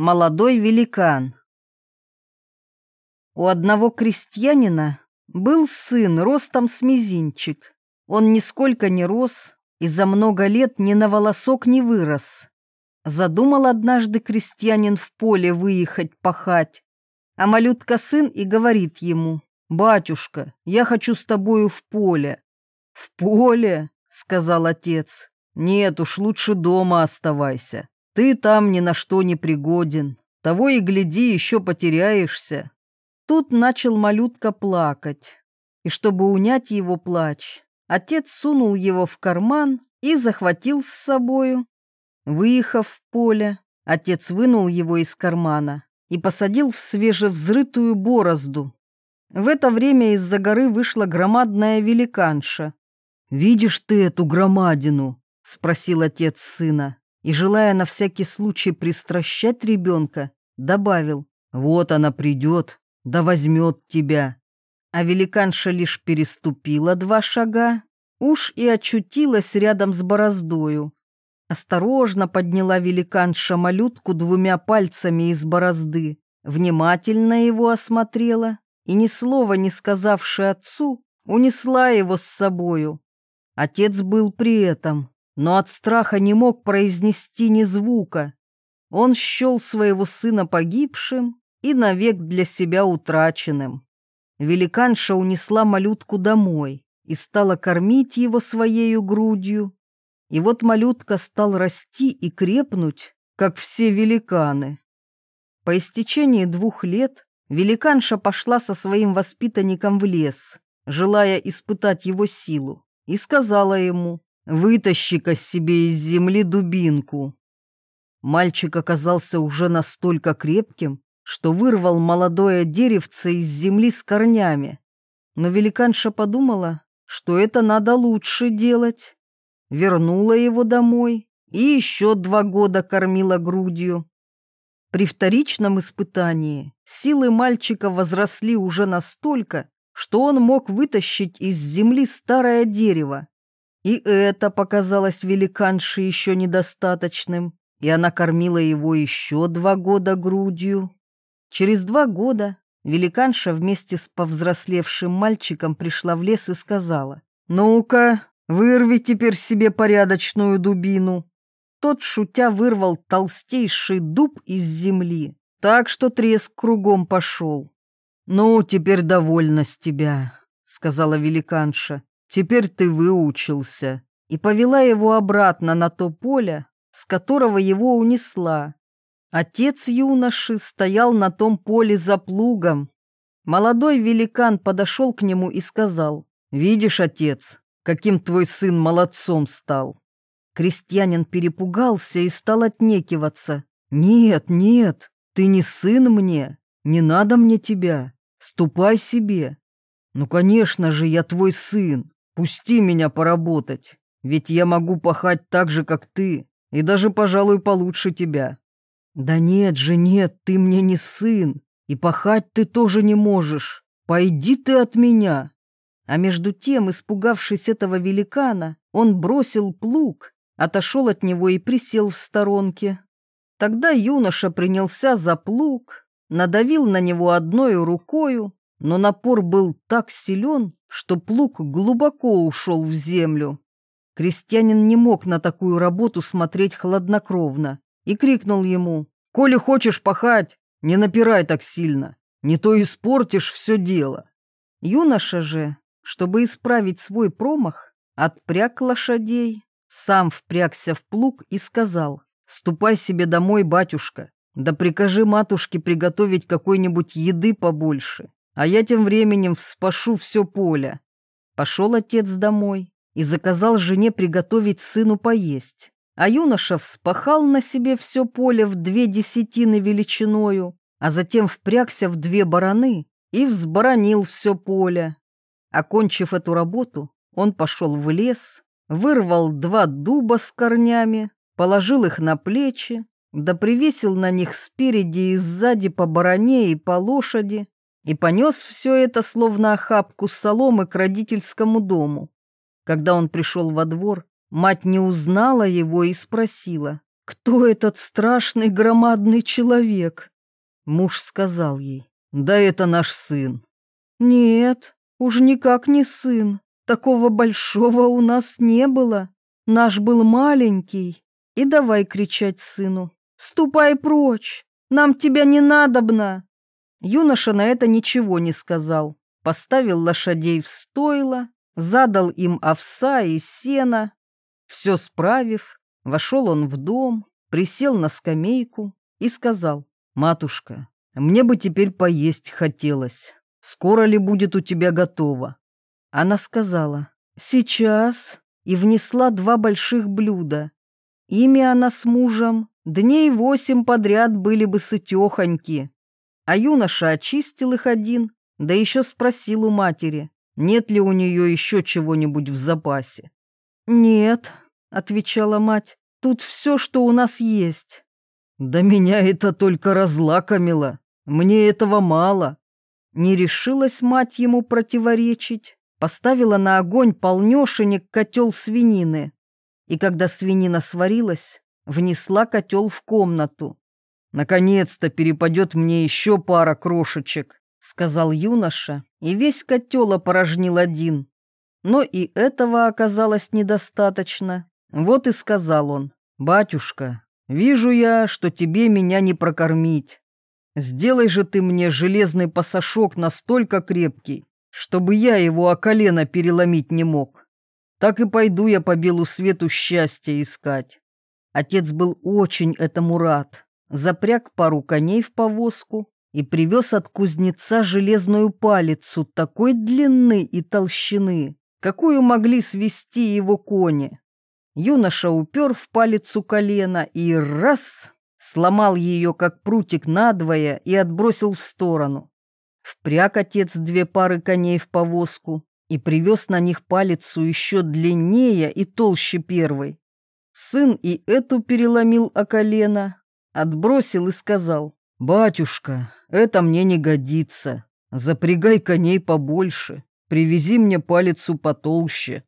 Молодой великан. У одного крестьянина был сын ростом с мизинчик. Он нисколько не рос и за много лет ни на волосок не вырос. Задумал однажды крестьянин в поле выехать пахать, а малютка-сын и говорит ему, «Батюшка, я хочу с тобою в поле». «В поле?» — сказал отец. «Нет уж, лучше дома оставайся. Ты там ни на что не пригоден. Того и гляди, еще потеряешься. Тут начал малютка плакать. И чтобы унять его плач, отец сунул его в карман и захватил с собою. Выехав в поле, отец вынул его из кармана и посадил в свежевзрытую борозду. В это время из-за горы вышла громадная великанша. «Видишь ты эту громадину?» — спросил отец сына и, желая на всякий случай пристращать ребенка, добавил, «Вот она придет, да возьмет тебя». А великанша лишь переступила два шага, уж и очутилась рядом с бороздою. Осторожно подняла великанша малютку двумя пальцами из борозды, внимательно его осмотрела и, ни слова не сказавши отцу, унесла его с собою. Отец был при этом, но от страха не мог произнести ни звука. Он счел своего сына погибшим и навек для себя утраченным. Великанша унесла малютку домой и стала кормить его своею грудью. И вот малютка стал расти и крепнуть, как все великаны. По истечении двух лет великанша пошла со своим воспитанником в лес, желая испытать его силу, и сказала ему, Вытащи-ка себе из земли дубинку. Мальчик оказался уже настолько крепким, что вырвал молодое деревце из земли с корнями. Но великанша подумала, что это надо лучше делать. Вернула его домой и еще два года кормила грудью. При вторичном испытании силы мальчика возросли уже настолько, что он мог вытащить из земли старое дерево и это показалось великанше еще недостаточным, и она кормила его еще два года грудью. Через два года великанша вместе с повзрослевшим мальчиком пришла в лес и сказала, «Ну-ка, вырви теперь себе порядочную дубину». Тот, шутя, вырвал толстейший дуб из земли, так что треск кругом пошел. «Ну, теперь довольна с тебя», — сказала великанша. Теперь ты выучился». И повела его обратно на то поле, с которого его унесла. Отец юноши стоял на том поле за плугом. Молодой великан подошел к нему и сказал, «Видишь, отец, каким твой сын молодцом стал». Крестьянин перепугался и стал отнекиваться. «Нет, нет, ты не сын мне, не надо мне тебя, ступай себе». «Ну, конечно же, я твой сын, Пусти меня поработать, ведь я могу пахать так же, как ты, и даже, пожалуй, получше тебя. Да нет же, нет, ты мне не сын, и пахать ты тоже не можешь. Пойди ты от меня. А между тем, испугавшись этого великана, он бросил плуг, отошел от него и присел в сторонке. Тогда юноша принялся за плуг, надавил на него одной рукою, но напор был так силен, что плуг глубоко ушел в землю. Крестьянин не мог на такую работу смотреть хладнокровно и крикнул ему, «Коли хочешь пахать, не напирай так сильно, не то испортишь все дело». Юноша же, чтобы исправить свой промах, отпряг лошадей, сам впрягся в плуг и сказал, «Ступай себе домой, батюшка, да прикажи матушке приготовить какой-нибудь еды побольше, а я тем временем вспашу все поле. Пошел отец домой и заказал жене приготовить сыну поесть. А юноша вспахал на себе все поле в две десятины величиною, а затем впрягся в две бараны и взборонил все поле. Окончив эту работу, он пошел в лес, вырвал два дуба с корнями, положил их на плечи, да привесил на них спереди и сзади по баране и по лошади, и понес все это, словно охапку соломы, к родительскому дому. Когда он пришел во двор, мать не узнала его и спросила, кто этот страшный громадный человек? Муж сказал ей, да это наш сын. Нет, уж никак не сын. Такого большого у нас не было. Наш был маленький. И давай кричать сыну. «Ступай прочь! Нам тебя не надобно!» Юноша на это ничего не сказал. Поставил лошадей в стойло, задал им овса и сена. Все справив, вошел он в дом, присел на скамейку и сказал, «Матушка, мне бы теперь поесть хотелось. Скоро ли будет у тебя готово?» Она сказала, «Сейчас», и внесла два больших блюда. Ими она с мужем дней восемь подряд были бы сытехоньки. А юноша очистил их один, да еще спросил у матери, нет ли у нее еще чего-нибудь в запасе. «Нет», — отвечала мать, — «тут все, что у нас есть». «Да меня это только разлакомило, мне этого мало». Не решилась мать ему противоречить, поставила на огонь полнешенек котел свинины. И когда свинина сварилась, внесла котел в комнату. «Наконец-то перепадет мне еще пара крошечек», — сказал юноша, и весь котел опорожнил один. Но и этого оказалось недостаточно. Вот и сказал он, «Батюшка, вижу я, что тебе меня не прокормить. Сделай же ты мне железный пасашок настолько крепкий, чтобы я его о колено переломить не мог. Так и пойду я по белу свету счастья искать». Отец был очень этому рад. Запряг пару коней в повозку и привез от кузнеца железную палицу такой длины и толщины, какую могли свести его кони. Юноша упер в палицу колено и раз сломал ее, как прутик надвое, и отбросил в сторону. Впряг отец две пары коней в повозку и привез на них палицу еще длиннее и толще первой. Сын и эту переломил о колено, отбросил и сказал, «Батюшка, это мне не годится. Запрягай коней побольше, привези мне палицу потолще».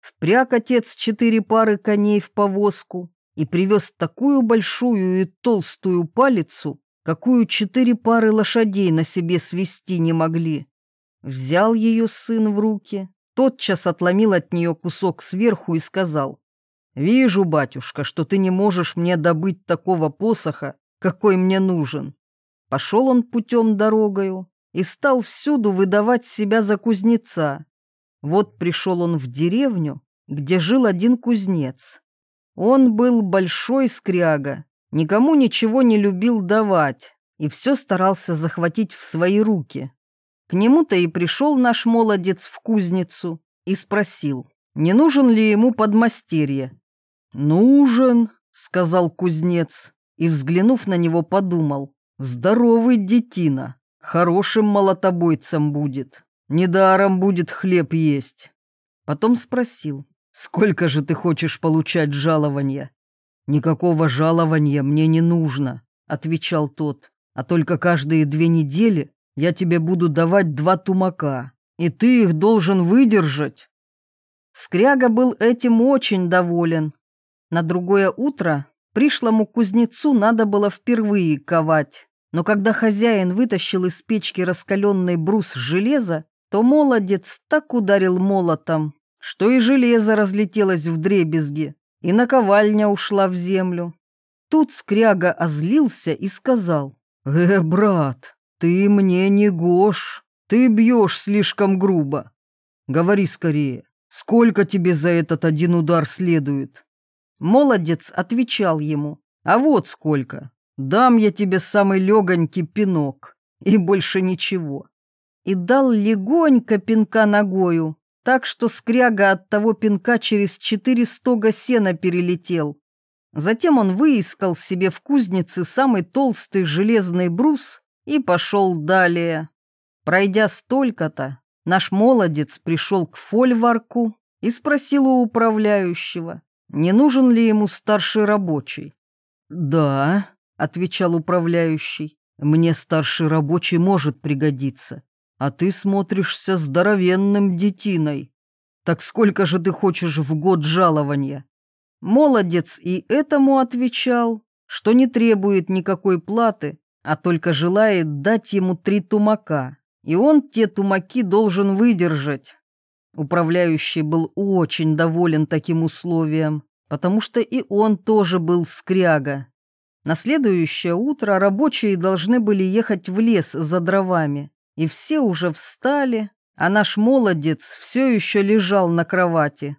Впряг отец четыре пары коней в повозку и привез такую большую и толстую палицу, какую четыре пары лошадей на себе свести не могли. Взял ее сын в руки, тотчас отломил от нее кусок сверху и сказал, Вижу, батюшка, что ты не можешь мне добыть такого посоха, какой мне нужен. Пошел он путем дорогою и стал всюду выдавать себя за кузнеца. Вот пришел он в деревню, где жил один кузнец. Он был большой скряга, никому ничего не любил давать и все старался захватить в свои руки. К нему-то и пришел наш молодец в кузницу и спросил, не нужен ли ему подмастерье. «Нужен», — сказал кузнец, и, взглянув на него, подумал, «здоровый детина, хорошим молотобойцем будет, недаром будет хлеб есть». Потом спросил, «Сколько же ты хочешь получать жалования?» «Никакого жалования мне не нужно», — отвечал тот, «а только каждые две недели я тебе буду давать два тумака, и ты их должен выдержать». Скряга был этим очень доволен, на другое утро пришлому кузнецу надо было впервые ковать, но когда хозяин вытащил из печки раскаленный брус железа, то молодец так ударил молотом, что и железо разлетелось в дребезги, и наковальня ушла в землю. Тут скряга озлился и сказал, «Э, брат, ты мне не гош, ты бьешь слишком грубо. Говори скорее, сколько тебе за этот один удар следует?» Молодец отвечал ему, а вот сколько, дам я тебе самый легонький пинок, и больше ничего. И дал легонько пинка ногою, так что скряга от того пинка через четыре стога сена перелетел. Затем он выискал себе в кузнице самый толстый железный брус и пошел далее. Пройдя столько-то, наш молодец пришел к фольварку и спросил у управляющего, не нужен ли ему старший рабочий. «Да», — отвечал управляющий, — «мне старший рабочий может пригодиться, а ты смотришься здоровенным детиной. Так сколько же ты хочешь в год жалования?» Молодец и этому отвечал, что не требует никакой платы, а только желает дать ему три тумака, и он те тумаки должен выдержать. Управляющий был очень доволен таким условием, потому что и он тоже был скряга. На следующее утро рабочие должны были ехать в лес за дровами, и все уже встали, а наш молодец все еще лежал на кровати.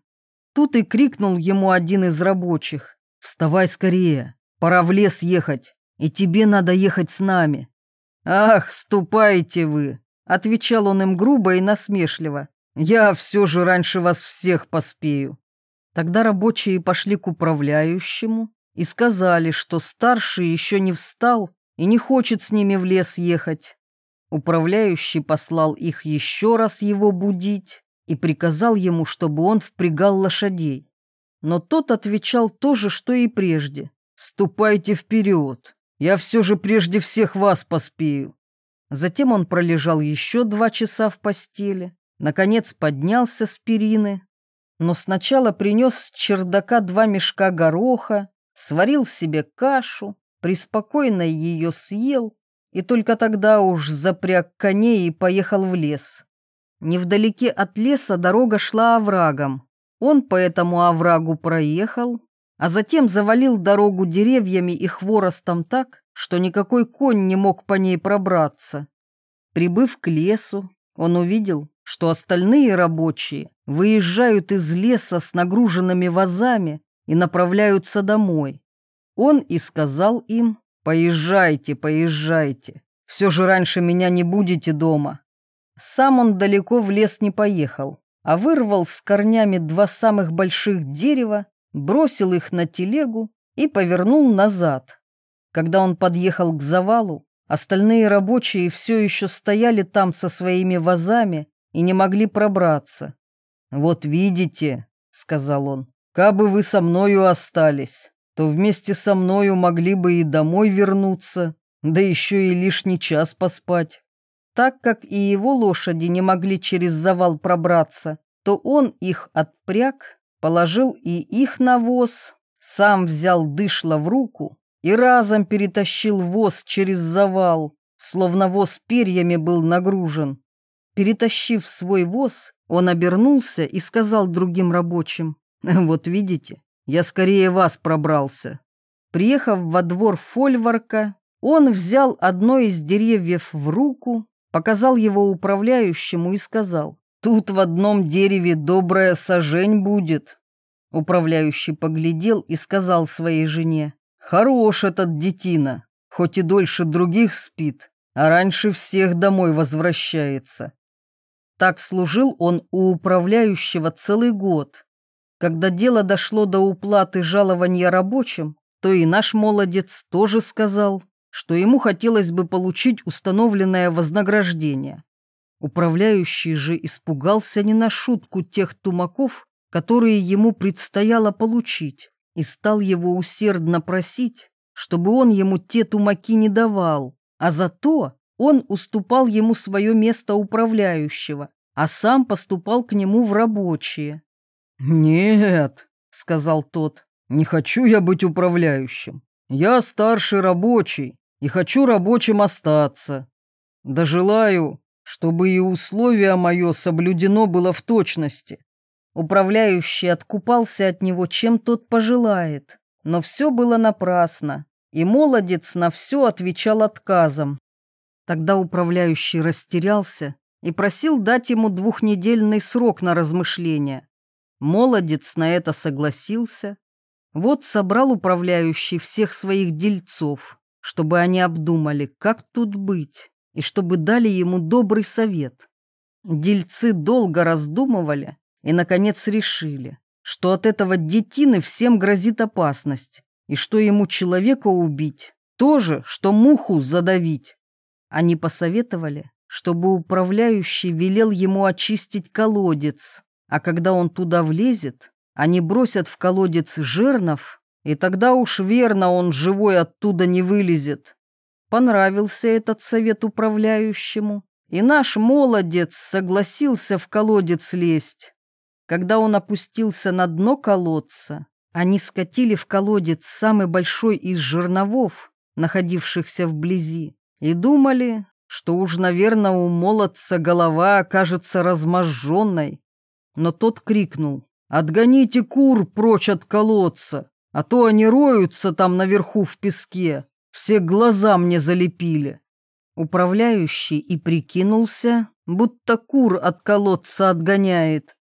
Тут и крикнул ему один из рабочих. «Вставай скорее, пора в лес ехать, и тебе надо ехать с нами». «Ах, ступайте вы!» — отвечал он им грубо и насмешливо. «Я все же раньше вас всех поспею». Тогда рабочие пошли к управляющему и сказали, что старший еще не встал и не хочет с ними в лес ехать. Управляющий послал их еще раз его будить и приказал ему, чтобы он впрягал лошадей. Но тот отвечал то же, что и прежде. «Ступайте вперед, я все же прежде всех вас поспею». Затем он пролежал еще два часа в постели, наконец поднялся с перины, но сначала принес с чердака два мешка гороха, сварил себе кашу, преспокойно ее съел и только тогда уж запряг коней и поехал в лес. Невдалеке от леса дорога шла оврагом. Он по этому оврагу проехал, а затем завалил дорогу деревьями и хворостом так, что никакой конь не мог по ней пробраться. Прибыв к лесу, он увидел, что остальные рабочие выезжают из леса с нагруженными вазами и направляются домой. Он и сказал им, «Поезжайте, поезжайте, все же раньше меня не будете дома». Сам он далеко в лес не поехал, а вырвал с корнями два самых больших дерева, бросил их на телегу и повернул назад. Когда он подъехал к завалу, остальные рабочие все еще стояли там со своими вазами и не могли пробраться. «Вот видите», — сказал он, — «кабы вы со мною остались, то вместе со мною могли бы и домой вернуться, да еще и лишний час поспать». Так как и его лошади не могли через завал пробраться, то он их отпряг, положил и их на воз, сам взял дышло в руку и разом перетащил воз через завал, словно воз перьями был нагружен. Перетащив свой воз, он обернулся и сказал другим рабочим, «Вот видите, я скорее вас пробрался». Приехав во двор фольварка, он взял одно из деревьев в руку показал его управляющему и сказал, «Тут в одном дереве добрая сажень будет». Управляющий поглядел и сказал своей жене, «Хорош этот детина, хоть и дольше других спит, а раньше всех домой возвращается». Так служил он у управляющего целый год. Когда дело дошло до уплаты жалования рабочим, то и наш молодец тоже сказал, что ему хотелось бы получить установленное вознаграждение. Управляющий же испугался не на шутку тех тумаков, которые ему предстояло получить, и стал его усердно просить, чтобы он ему те тумаки не давал, а зато он уступал ему свое место управляющего, а сам поступал к нему в рабочие. «Нет», — сказал тот, — «не хочу я быть управляющим. Я старший рабочий, и хочу рабочим остаться. Да желаю, чтобы и условие мое соблюдено было в точности. Управляющий откупался от него, чем тот пожелает, но все было напрасно, и молодец на все отвечал отказом. Тогда управляющий растерялся и просил дать ему двухнедельный срок на размышление. Молодец на это согласился. Вот собрал управляющий всех своих дельцов чтобы они обдумали, как тут быть, и чтобы дали ему добрый совет. Дельцы долго раздумывали и, наконец, решили, что от этого детины всем грозит опасность, и что ему человека убить, то же, что муху задавить. Они посоветовали, чтобы управляющий велел ему очистить колодец, а когда он туда влезет, они бросят в колодец жернов и тогда уж верно он живой оттуда не вылезет. Понравился этот совет управляющему, и наш молодец согласился в колодец лезть. Когда он опустился на дно колодца, Они скатили в колодец самый большой из жерновов, находившихся вблизи, и думали, что уж, наверное, у молодца голова окажется разможженной. Но тот крикнул «Отгоните кур прочь от колодца, а то они роются там наверху в песке, все глаза мне залепили». Управляющий и прикинулся, будто кур от колодца отгоняет.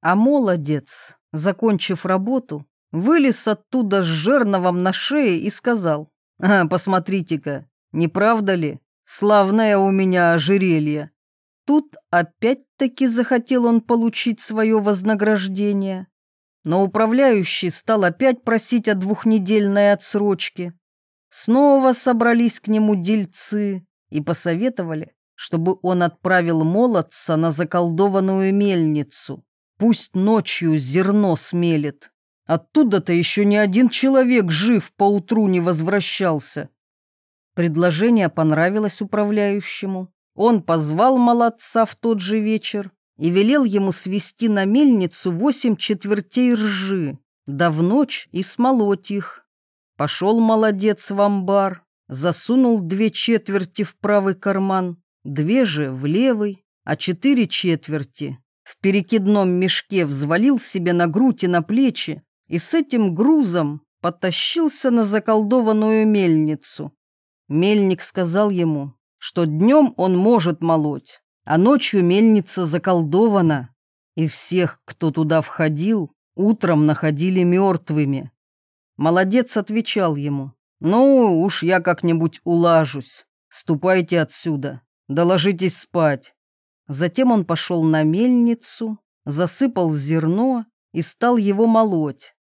А молодец, закончив работу, вылез оттуда с жерновом на шее и сказал, «А, посмотрите-ка, не правда ли, славное у меня ожерелье?» Тут опять-таки захотел он получить свое вознаграждение. Но управляющий стал опять просить о двухнедельной отсрочке. Снова собрались к нему дельцы и посоветовали, чтобы он отправил молодца на заколдованную мельницу. Пусть ночью зерно смелит. Оттуда-то еще ни один человек жив поутру не возвращался. Предложение понравилось управляющему. Он позвал молодца в тот же вечер и велел ему свести на мельницу восемь четвертей ржи, да в ночь и смолоть их. Пошел молодец в амбар, засунул две четверти в правый карман, две же в левый, а четыре четверти в перекидном мешке взвалил себе на грудь и на плечи и с этим грузом потащился на заколдованную мельницу. Мельник сказал ему, что днем он может молоть, а ночью мельница заколдована, и всех, кто туда входил, утром находили мертвыми. Молодец отвечал ему, ну уж я как-нибудь улажусь, ступайте отсюда, доложитесь спать. Затем он пошел на мельницу, засыпал зерно и стал его молоть.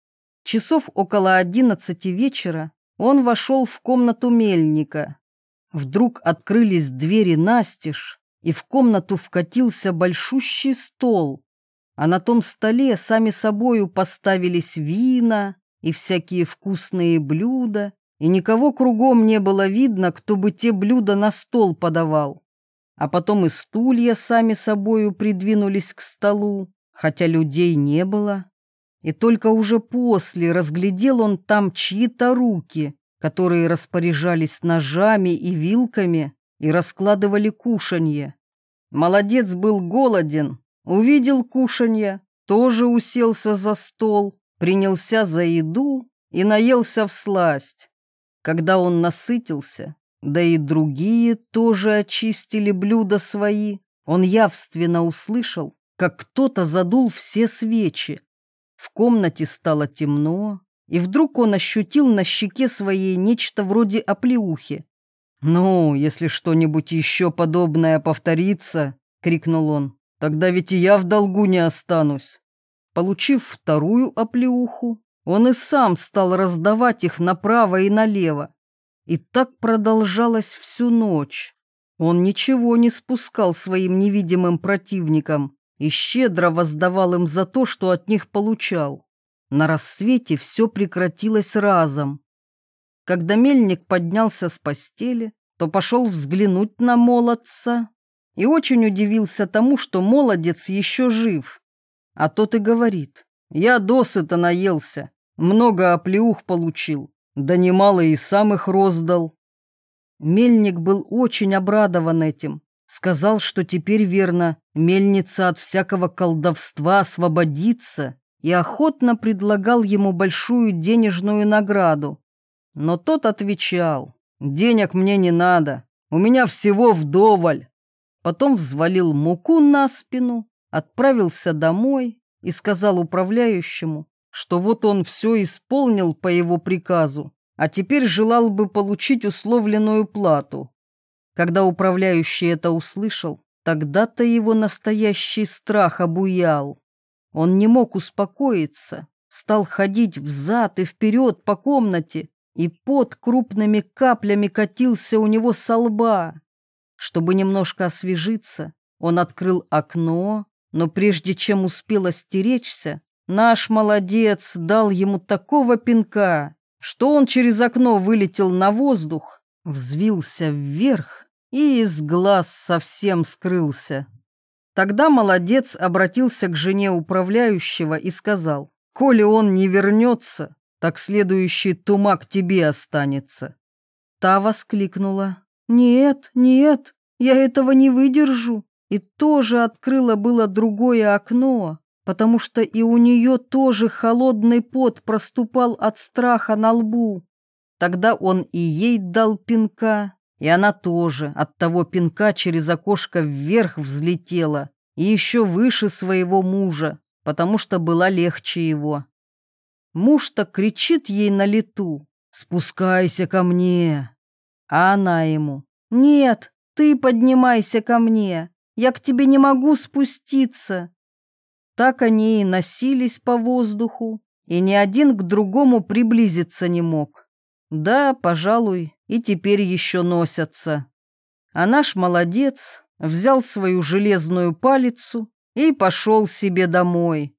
Часов около одиннадцати вечера он вошел в комнату мельника. Вдруг открылись двери настежь, и в комнату вкатился большущий стол, а на том столе сами собою поставились вина и всякие вкусные блюда, и никого кругом не было видно, кто бы те блюда на стол подавал. А потом и стулья сами собою придвинулись к столу, хотя людей не было и только уже после разглядел он там чьи-то руки, которые распоряжались ножами и вилками и раскладывали кушанье. Молодец был голоден, увидел кушанье, тоже уселся за стол, принялся за еду и наелся в сласть. Когда он насытился, да и другие тоже очистили блюда свои, он явственно услышал, как кто-то задул все свечи, в комнате стало темно, и вдруг он ощутил на щеке своей нечто вроде оплеухи. «Ну, если что-нибудь еще подобное повторится», — крикнул он, — «тогда ведь и я в долгу не останусь». Получив вторую оплеуху, он и сам стал раздавать их направо и налево. И так продолжалось всю ночь. Он ничего не спускал своим невидимым противникам, и щедро воздавал им за то, что от них получал. На рассвете все прекратилось разом. Когда мельник поднялся с постели, то пошел взглянуть на молодца и очень удивился тому, что молодец еще жив. А тот и говорит, я досыта наелся, много оплеух получил, да немало и сам их роздал. Мельник был очень обрадован этим Сказал, что теперь верно, мельница от всякого колдовства освободится, и охотно предлагал ему большую денежную награду. Но тот отвечал, «Денег мне не надо, у меня всего вдоволь». Потом взвалил муку на спину, отправился домой и сказал управляющему, что вот он все исполнил по его приказу, а теперь желал бы получить условленную плату. Когда управляющий это услышал, тогда-то его настоящий страх обуял. Он не мог успокоиться, стал ходить взад и вперед по комнате, и под крупными каплями катился у него со лба. Чтобы немножко освежиться, он открыл окно, но прежде чем успел остеречься, наш молодец дал ему такого пинка, что он через окно вылетел на воздух, взвился вверх и из глаз совсем скрылся. Тогда молодец обратился к жене управляющего и сказал, Коли он не вернется, так следующий тумак тебе останется. Та воскликнула. «Нет, нет, я этого не выдержу!» И тоже открыла было другое окно, потому что и у нее тоже холодный пот проступал от страха на лбу. Тогда он и ей дал пинка, и она тоже от того пинка через окошко вверх взлетела и еще выше своего мужа, потому что была легче его. Муж-то кричит ей на лету «Спускайся ко мне!» А она ему «Нет, ты поднимайся ко мне, я к тебе не могу спуститься!» Так они и носились по воздуху, и ни один к другому приблизиться не мог. Да, пожалуй, и теперь еще носятся. А наш молодец взял свою железную палицу и пошел себе домой.